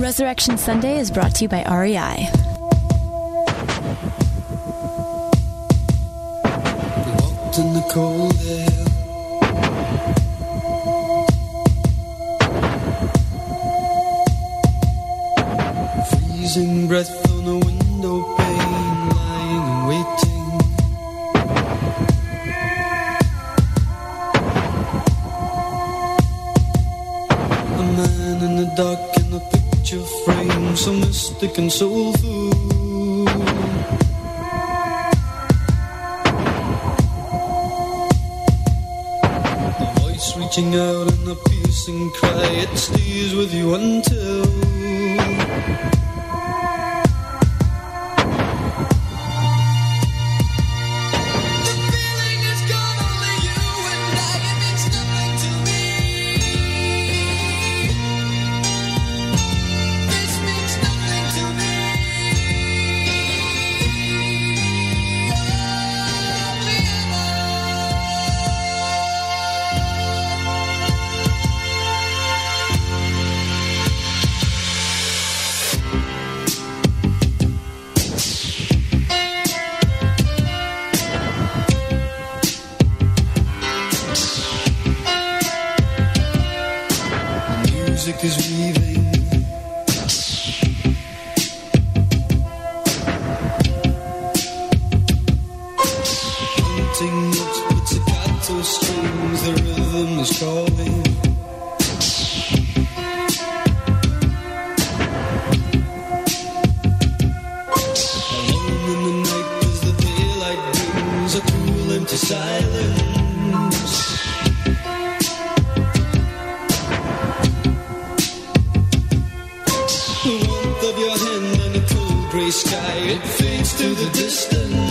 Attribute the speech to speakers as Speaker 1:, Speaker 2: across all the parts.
Speaker 1: Resurrection Sunday is brought to you by REI.
Speaker 2: We walked in the cold air. Freezing breath on a window so mystic and soulful. A voice reaching out in a piercing cry, it stays with you until. Notes with staccato strings, the rhythm is calling. Alone in the night as the daylight a cool empty silence. The warmth of your hand and a cold gray sky, it fades to the distance.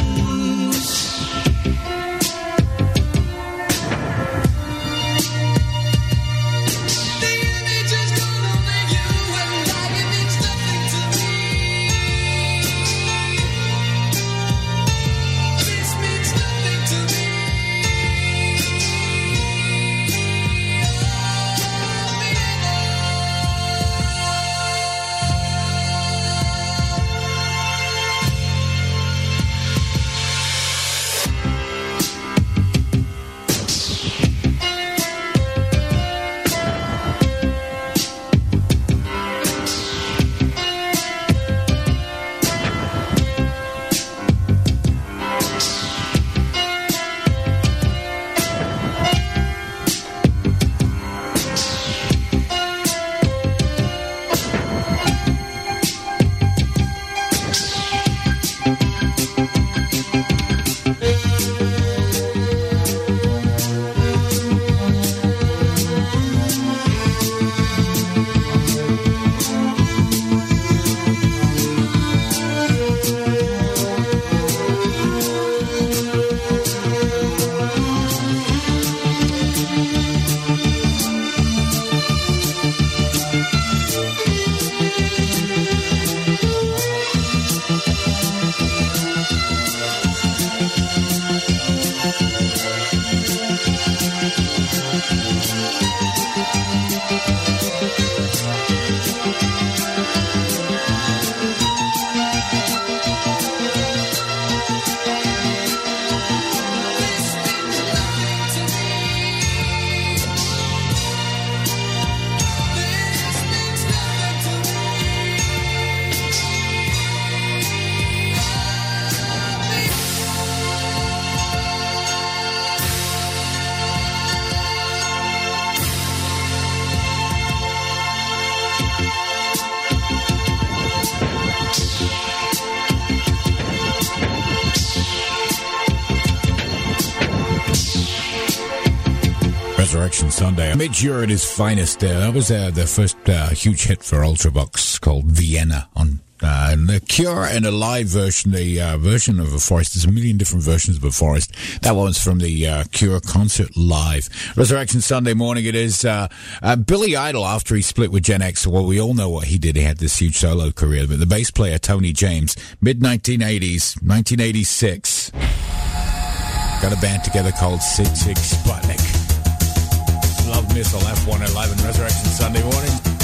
Speaker 3: Resurrection Sunday. Midge at his finest. That was uh, their first uh, huge hit for Ultravox called Vienna on uh, and the Cure and a live version, the uh, version of a forest. There's a million different versions of a forest. That one's from the uh, Cure concert live. Resurrection Sunday morning. It is uh, uh, Billy Idol after he split with Gen X. Well, we all know what he did. He had this huge solo career. But the bass player Tony James, mid 1980s, 1986, got a band together called Sigue Sigue Sputnik. Love Missile F111 Resurrection Sunday morning.